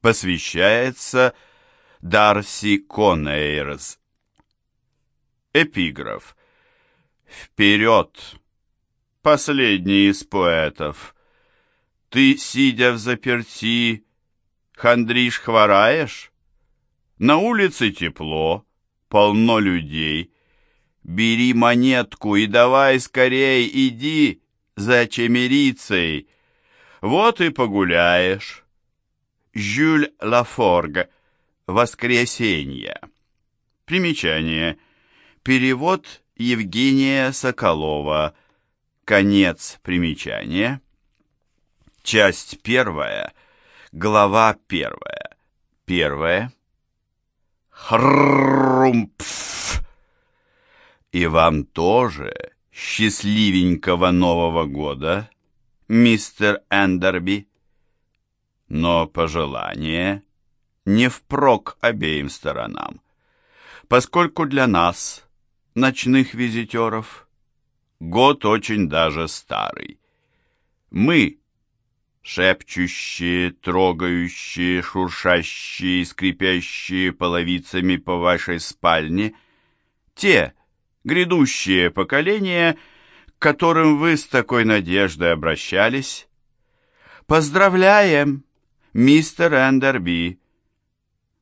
Посвящается Дарси Конейрс. Эпиграф. Вперед! Последний из поэтов. Ты, сидя в заперти, хандришь, хвораешь? На улице тепло, полно людей. Бери монетку и давай скорей, иди за чемерицей. Вот и погуляешь. Жюль Лафорг. Воскресенье. Примечание. Перевод Евгения Соколова. Конец примечания. Часть первая. Глава первая. Первая. Хрумпф. И вам тоже счастливенького Нового года, мистер Эндерби. Но пожелание не впрок обеим сторонам, поскольку для нас, ночных визитеров, год очень даже старый. Мы, шепчущие, трогающие, шуршащие, скрипящие половицами по вашей спальне, те, грядущие поколения, к которым вы с такой надеждой обращались. Поздравляем, мистер Эндерби!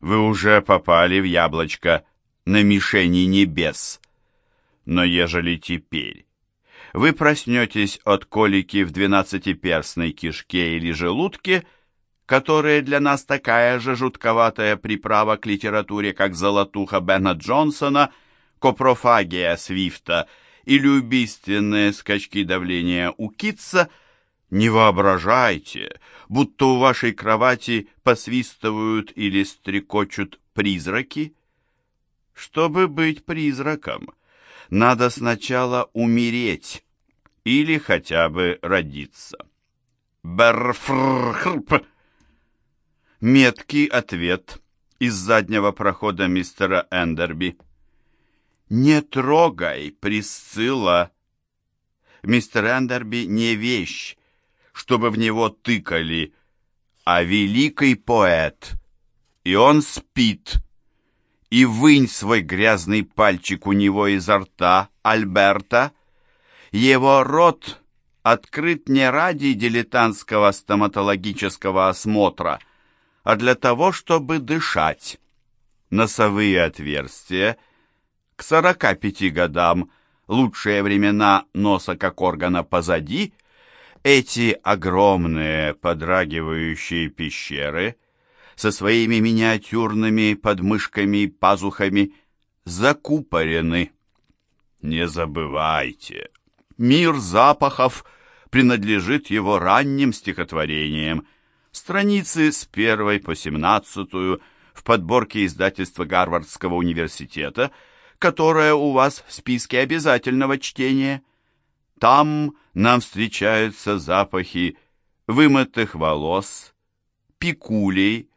Вы уже попали в яблочко на мишени небес. Но ежели теперь вы проснетесь от колики в двенадцатиперстной кишке или желудке, которая для нас такая же жутковатая приправа к литературе, как «Золотуха» Бена Джонсона, «Копрофагия» Свифта или убийственные скачки давления у Китса, не воображайте, будто у вашей кровати посвистывают или стрекочут призраки. Чтобы быть призраком, надо сначала умереть или хотя бы родиться. Берфрхрп. Меткий ответ из заднего прохода мистера Эндерби. «Не трогай, Присцилла!» Мистер Эндерби не вещь, чтобы в него тыкали, а великий поэт, и он спит и вынь свой грязный пальчик у него изо рта, Альберта. Его рот открыт не ради дилетантского стоматологического осмотра, а для того, чтобы дышать. Носовые отверстия к 45 годам, лучшие времена носа как органа позади, эти огромные подрагивающие пещеры — со своими миниатюрными подмышками и пазухами закупорены. Не забывайте, мир запахов принадлежит его ранним стихотворениям. Страницы с первой по семнадцатую в подборке издательства Гарвардского университета, которая у вас в списке обязательного чтения. Там нам встречаются запахи вымытых волос, пикулей,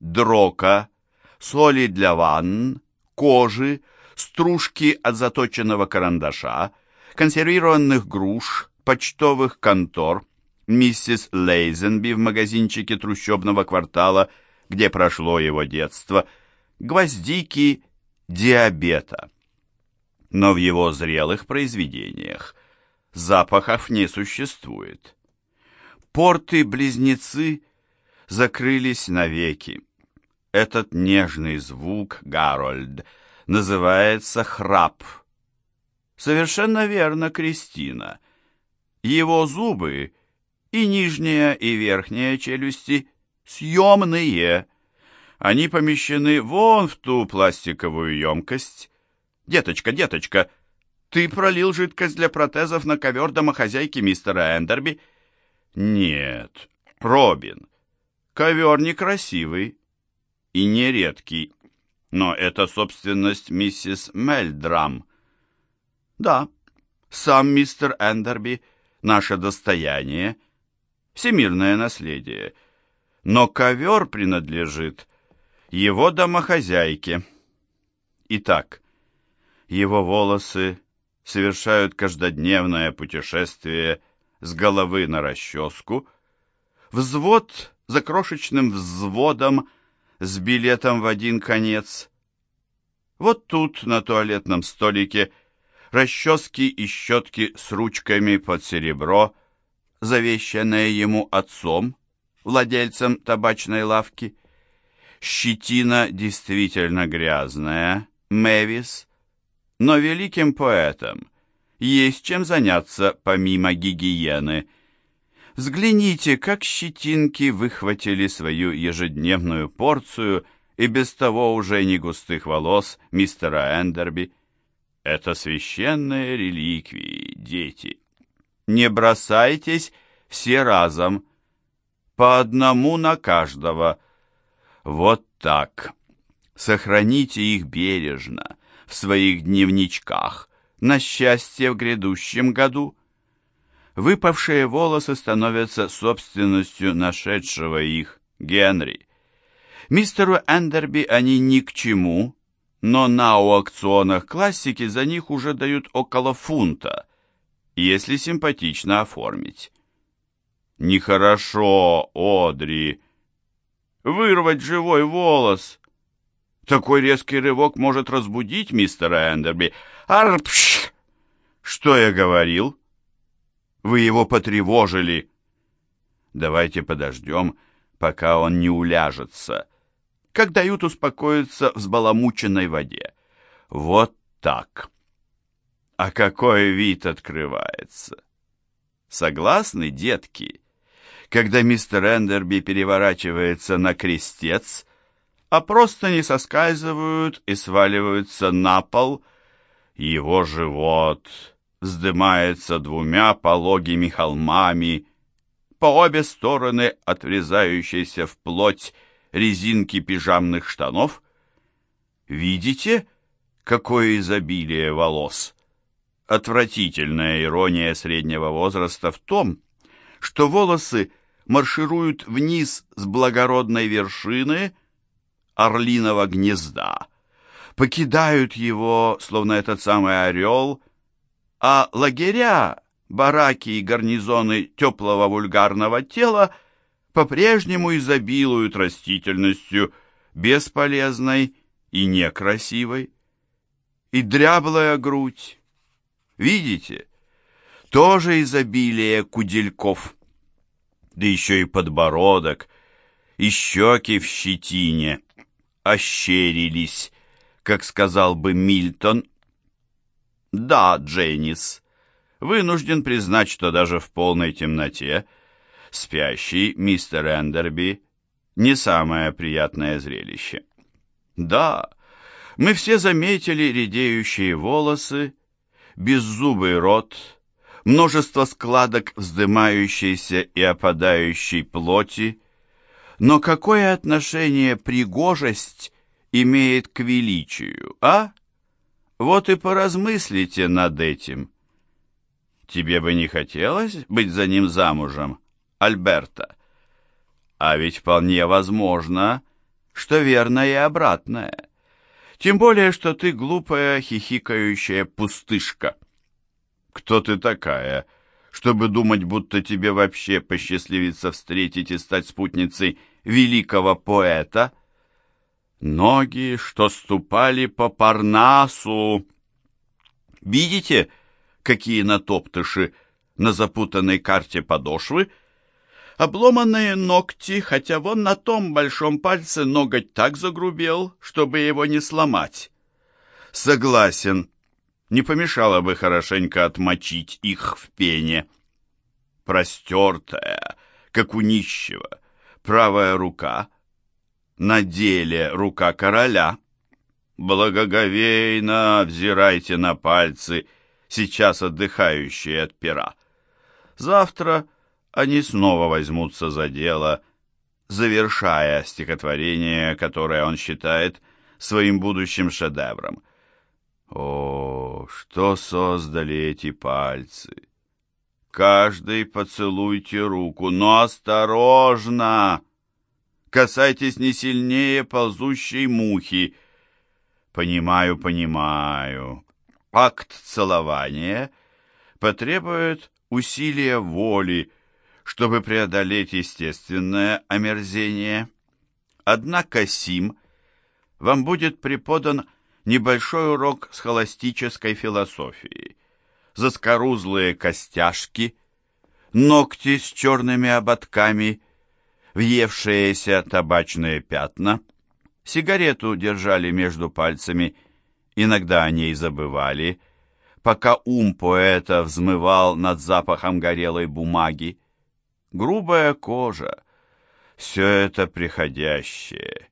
дрока, соли для ванн, кожи, стружки от заточенного карандаша, консервированных груш, почтовых контор, миссис Лейзенби в магазинчике трущобного квартала, где прошло его детство, гвоздики, диабета. Но в его зрелых произведениях запахов не существует. Порты-близнецы закрылись навеки. Этот нежный звук, Гарольд, называется храп. Совершенно верно, Кристина. Его зубы, и нижняя, и верхняя челюсти, съемные. Они помещены вон в ту пластиковую емкость. Деточка, деточка, ты пролил жидкость для протезов на ковер домохозяйки мистера Эндерби? Нет, Робин, Ковер некрасивый и нередкий, но это собственность миссис Мельдрам. Да, сам мистер Эндерби — наше достояние, всемирное наследие, но ковер принадлежит его домохозяйке. Итак, его волосы совершают каждодневное путешествие с головы на расческу, взвод за крошечным взводом с билетом в один конец. Вот тут, на туалетном столике, расчески и щетки с ручками под серебро, завещанное ему отцом, владельцем табачной лавки. Щетина действительно грязная, Мэвис, но великим поэтом есть чем заняться помимо гигиены. Взгляните, как щетинки выхватили свою ежедневную порцию и без того уже не густых волос мистера Эндерби. Это священные реликвии, дети. Не бросайтесь все разом, по одному на каждого. Вот так. Сохраните их бережно в своих дневничках на счастье в грядущем году. Выпавшие волосы становятся собственностью нашедшего их Генри. Мистеру Эндерби они ни к чему, но на аукционах классики за них уже дают около фунта, если симпатично оформить. Нехорошо, Одри. Вырвать живой волос. Такой резкий рывок может разбудить мистера Эндерби. Арпш! Что я говорил? Вы его потревожили. Давайте подождем, пока он не уляжется. Как дают успокоиться в взбаламученной воде. Вот так. А какой вид открывается! Согласны, детки? когда мистер Эндерби переворачивается на крестец, а просто не соскальзывают и сваливаются на пол, его живот вздымается двумя пологими холмами, по обе стороны отрезающейся вплоть резинки пижамных штанов. Видите, какое изобилие волос? Отвратительная ирония среднего возраста в том, что волосы маршируют вниз с благородной вершины орлиного гнезда, покидают его, словно этот самый орел, а лагеря, бараки и гарнизоны теплого вульгарного тела по-прежнему изобилуют растительностью, бесполезной и некрасивой. И дряблая грудь. Видите? Тоже изобилие кудельков да еще и подбородок, и щеки в щетине ощерились, как сказал бы Мильтон. Да, Дженнис, вынужден признать, что даже в полной темноте спящий мистер Эндерби не самое приятное зрелище. Да, мы все заметили редеющие волосы, беззубый рот, множество складок вздымающейся и опадающей плоти, но какое отношение пригожесть имеет к величию, а? Вот и поразмыслите над этим. Тебе бы не хотелось быть за ним замужем, Альберта? А ведь вполне возможно, что верно и обратное. Тем более, что ты глупая хихикающая пустышка. Кто ты такая, чтобы думать, будто тебе вообще посчастливится встретить и стать спутницей великого поэта? Ноги, что ступали по Парнасу. Видите, какие натоптыши на запутанной карте подошвы? Обломанные ногти, хотя вон на том большом пальце ноготь так загрубел, чтобы его не сломать. Согласен, не помешало бы хорошенько отмочить их в пене. Простертая, как у нищего, правая рука, на деле рука короля. Благоговейно взирайте на пальцы, сейчас отдыхающие от пера. Завтра они снова возьмутся за дело, завершая стихотворение, которое он считает своим будущим шедевром. О, что создали эти пальцы! Каждый поцелуйте руку, но осторожно! Касайтесь не сильнее ползущей мухи. Понимаю, понимаю. Акт целования потребует усилия воли, чтобы преодолеть естественное омерзение. Однако сим вам будет преподан небольшой урок схоластической философии. Заскорузлые костяшки, ногти с черными ободками, въевшиеся табачные пятна. Сигарету держали между пальцами, иногда о ней забывали, пока ум поэта взмывал над запахом горелой бумаги. Грубая кожа, все это приходящее,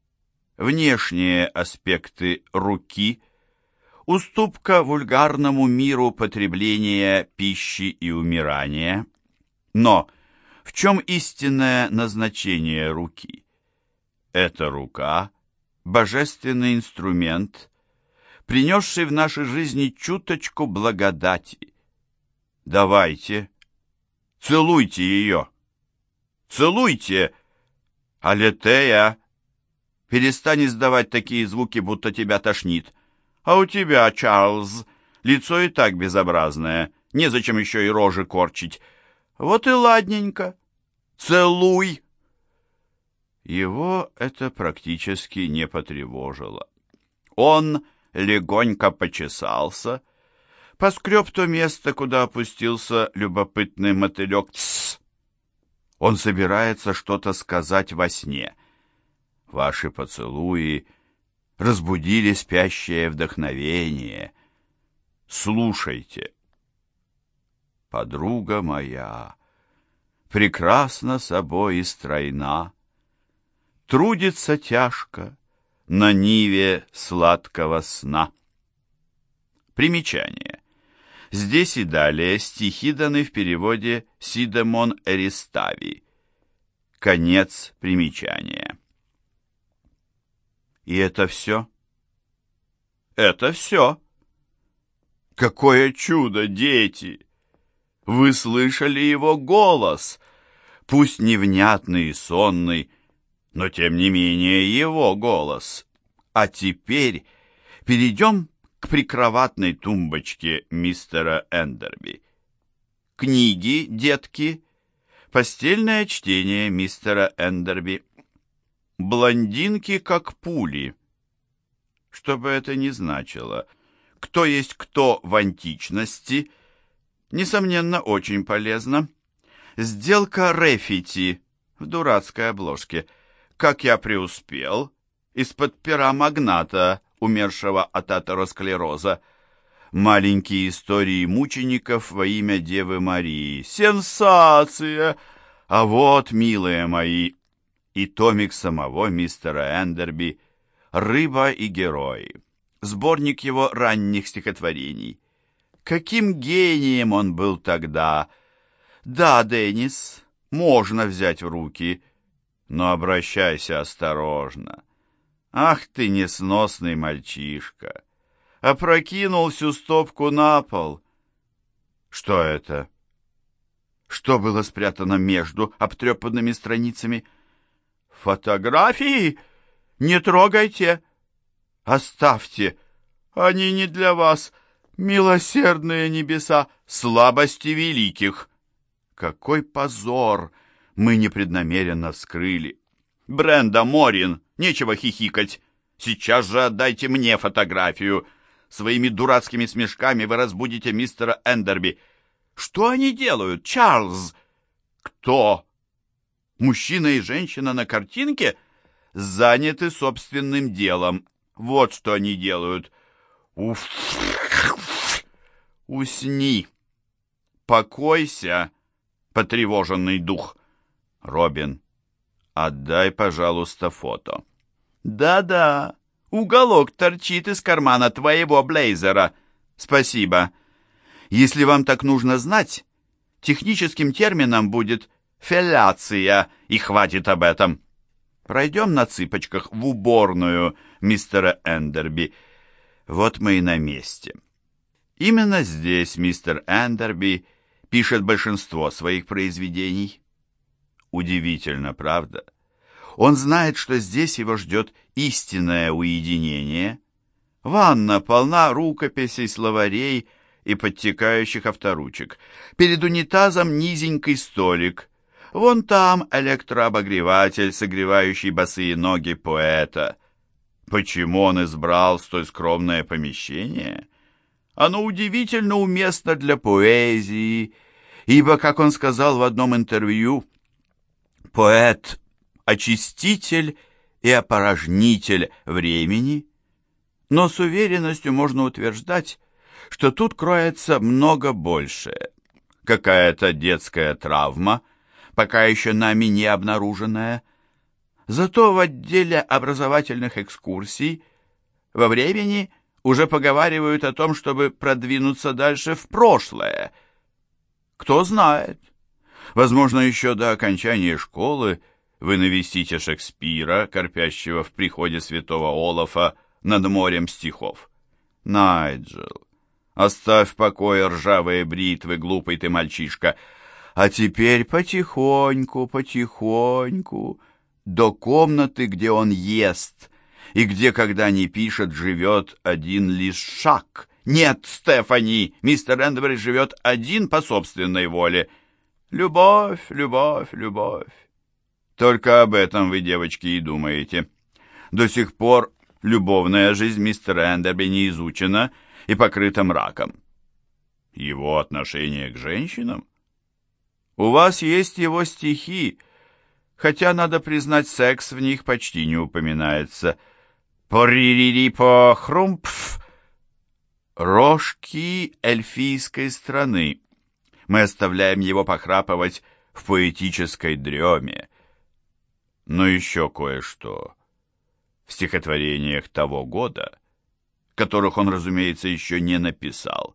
внешние аспекты руки, уступка вульгарному миру потребления пищи и умирания. Но в чем истинное назначение руки? Эта рука – божественный инструмент, принесший в нашей жизни чуточку благодати. Давайте, целуйте ее, целуйте, Алетея, перестань издавать такие звуки, будто тебя тошнит. А у тебя, Чарльз, лицо и так безобразное, незачем еще и рожи корчить. Вот и ладненько. Целуй!» Его это практически не потревожило. Он легонько почесался, поскреб то место, куда опустился любопытный мотылек. Тссс! Он собирается что-то сказать во сне. Ваши поцелуи разбудили спящее вдохновение. Слушайте подруга моя, прекрасна собой и стройна, трудится тяжко на ниве сладкого сна. Примечание. Здесь и далее стихи даны в переводе Сидемон Эристави. Конец примечания. И это все? Это все. Какое чудо, дети! Вы слышали его голос, пусть невнятный и сонный, но тем не менее его голос. А теперь перейдем к прикроватной тумбочке мистера Эндерби. Книги, детки, постельное чтение мистера Эндерби. Блондинки как пули. Что бы это ни значило, кто есть кто в античности – Несомненно, очень полезно. Сделка Рефити в дурацкой обложке. Как я преуспел. Из-под пера магната, умершего от атеросклероза. Маленькие истории мучеников во имя Девы Марии. Сенсация! А вот, милые мои, и томик самого мистера Эндерби «Рыба и герои». Сборник его ранних стихотворений. Каким гением он был тогда! Да, Деннис, можно взять в руки, но обращайся осторожно. Ах ты, несносный мальчишка! Опрокинул всю стопку на пол. Что это? Что было спрятано между обтрепанными страницами? Фотографии? Не трогайте! Оставьте! Они не для вас — Милосердные небеса, слабости великих! Какой позор! Мы непреднамеренно вскрыли. Бренда Морин, нечего хихикать. Сейчас же отдайте мне фотографию. Своими дурацкими смешками вы разбудите мистера Эндерби. Что они делают, Чарльз? Кто? Мужчина и женщина на картинке заняты собственным делом. Вот что они делают. Уф! Усни. Покойся, потревоженный дух. Робин, отдай, пожалуйста, фото. Да-да, уголок торчит из кармана твоего блейзера. Спасибо. Если вам так нужно знать, техническим термином будет фелляция, и хватит об этом. Пройдем на цыпочках в уборную мистера Эндерби. Вот мы и на месте. Именно здесь мистер Эндерби пишет большинство своих произведений. Удивительно, правда? Он знает, что здесь его ждет истинное уединение. Ванна полна рукописей, словарей и подтекающих авторучек. Перед унитазом низенький столик. Вон там электрообогреватель, согревающий босые ноги поэта. Почему он избрал столь скромное помещение? Оно удивительно уместно для поэзии, ибо, как он сказал в одном интервью, поэт — очиститель и опорожнитель времени, но с уверенностью можно утверждать, что тут кроется много большее. Какая-то детская травма, пока еще нами не обнаруженная. Зато в отделе образовательных экскурсий во времени уже поговаривают о том, чтобы продвинуться дальше в прошлое. Кто знает. Возможно, еще до окончания школы вы навестите Шекспира, корпящего в приходе святого Олафа над морем стихов. Найджел, Оставь в покое ржавые бритвы, глупый ты мальчишка. А теперь потихоньку, потихоньку, до комнаты, где он ест, и где, когда не пишет, живет один лишь шаг. Нет, Стефани, мистер Эндбери живет один по собственной воле. Любовь, любовь, любовь. Только об этом вы, девочки, и думаете. До сих пор любовная жизнь мистера Эндерби не изучена — и покрыта мраком. Его отношение к женщинам? У вас есть его стихи, хотя, надо признать, секс в них почти не упоминается. По-ри-ри-ри-по-хрумпф. Рожки эльфийской страны. Мы оставляем его похрапывать в поэтической дреме. Но еще кое-что. В стихотворениях того года которых он, разумеется, еще не написал.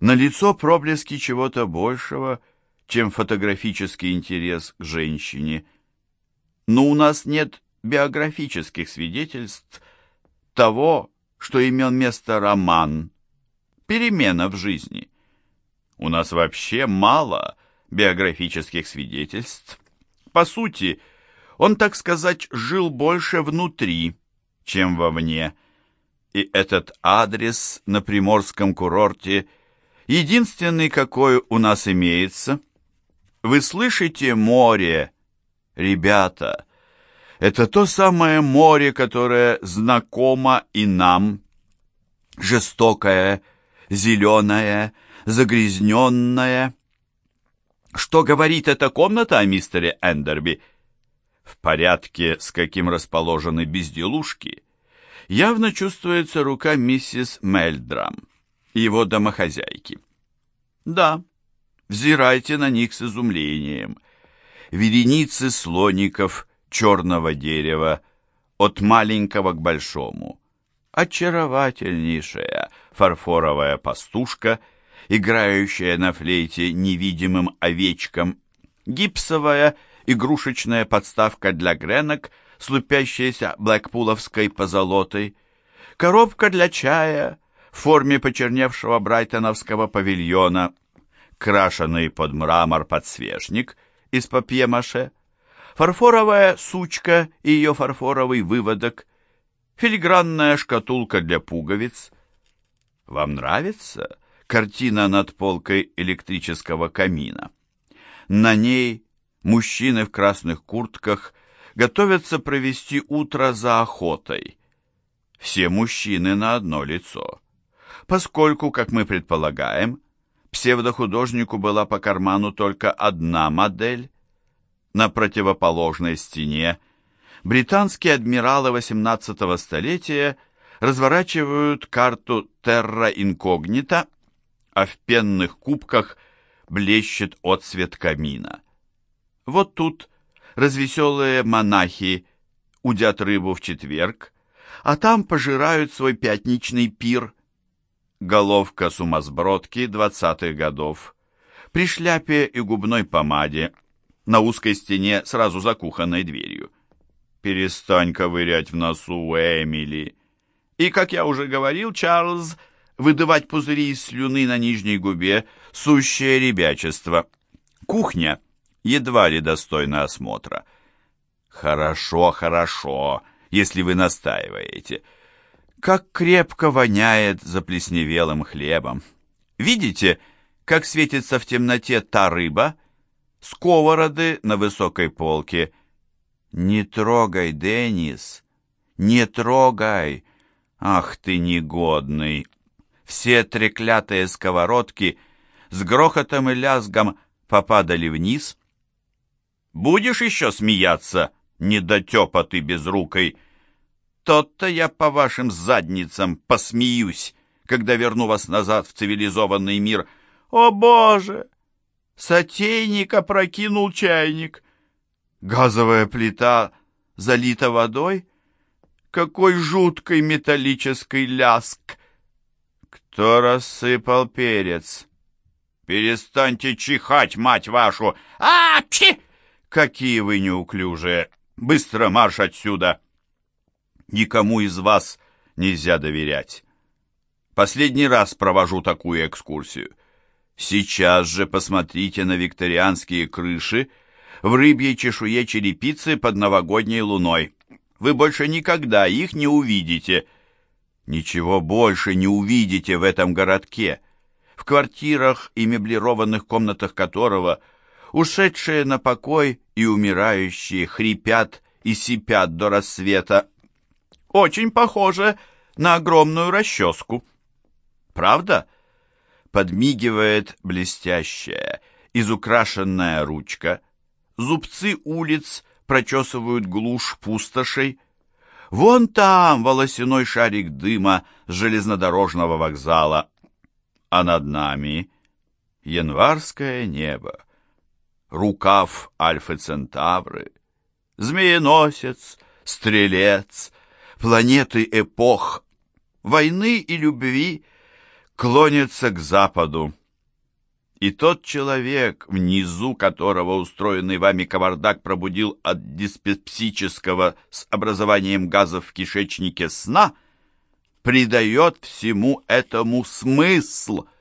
На лицо проблески чего-то большего, чем фотографический интерес к женщине. Но у нас нет биографических свидетельств того, что имел место роман, перемена в жизни. У нас вообще мало биографических свидетельств. По сути, он, так сказать, жил больше внутри, чем вовне и этот адрес на приморском курорте единственный, какой у нас имеется. Вы слышите море, ребята? Это то самое море, которое знакомо и нам. Жестокое, зеленое, загрязненное. Что говорит эта комната о мистере Эндерби? В порядке, с каким расположены безделушки, явно чувствуется рука миссис Мельдрам, его домохозяйки. Да, взирайте на них с изумлением. Вереницы слоников черного дерева, от маленького к большому. Очаровательнейшая фарфоровая пастушка, играющая на флейте невидимым овечкам, гипсовая игрушечная подставка для гренок — с лупящейся блэкпуловской позолотой, коробка для чая в форме почерневшего брайтоновского павильона, крашеный под мрамор подсвечник из папье-маше, фарфоровая сучка и ее фарфоровый выводок, филигранная шкатулка для пуговиц. Вам нравится картина над полкой электрического камина? На ней мужчины в красных куртках готовятся провести утро за охотой. Все мужчины на одно лицо. Поскольку, как мы предполагаем, псевдохудожнику была по карману только одна модель, на противоположной стене британские адмиралы XVIII столетия разворачивают карту терра инкогнита, а в пенных кубках блещет отсвет камина. Вот тут развеселые монахи удят рыбу в четверг, а там пожирают свой пятничный пир. Головка сумасбродки двадцатых годов, при шляпе и губной помаде, на узкой стене сразу за кухонной дверью. Перестань ковырять в носу Эмили. И, как я уже говорил, Чарльз, выдавать пузыри из слюны на нижней губе — сущее ребячество. Кухня — едва ли достойно осмотра. Хорошо, хорошо, если вы настаиваете. Как крепко воняет заплесневелым хлебом. Видите, как светится в темноте та рыба? сковороды на высокой полке. «Не трогай, Деннис, не трогай! Ах ты негодный!» Все треклятые сковородки с грохотом и лязгом попадали вниз. «Будешь еще смеяться, недотепа ты безрукой?» «Тот-то я по вашим задницам посмеюсь, когда верну вас назад в цивилизованный мир. О, Боже! Сотейник опрокинул чайник. Газовая плита залита водой. Какой жуткий металлический ляск! Кто рассыпал перец? Перестаньте чихать, мать вашу! А, пчи! Какие вы неуклюжие! Быстро марш отсюда! Никому из вас нельзя доверять. Последний раз провожу такую экскурсию. Сейчас же посмотрите на викторианские крыши в рыбьей чешуе черепицы под новогодней луной. Вы больше никогда их не увидите. Ничего больше не увидите в этом городке, в квартирах и меблированных комнатах которого ушедшие на покой и умирающие хрипят и сипят до рассвета. Очень похоже на огромную расческу. Правда? Подмигивает блестящая, изукрашенная ручка. Зубцы улиц прочесывают глушь пустошей. Вон там волосяной шарик дыма с железнодорожного вокзала. А над нами январское небо, рукав Альфы Центавры, змееносец, стрелец, планеты эпох, войны и любви клонятся к западу. И тот человек, внизу которого устроенный вами кавардак пробудил от диспепсического с образованием газов в кишечнике сна, придает всему этому смысл –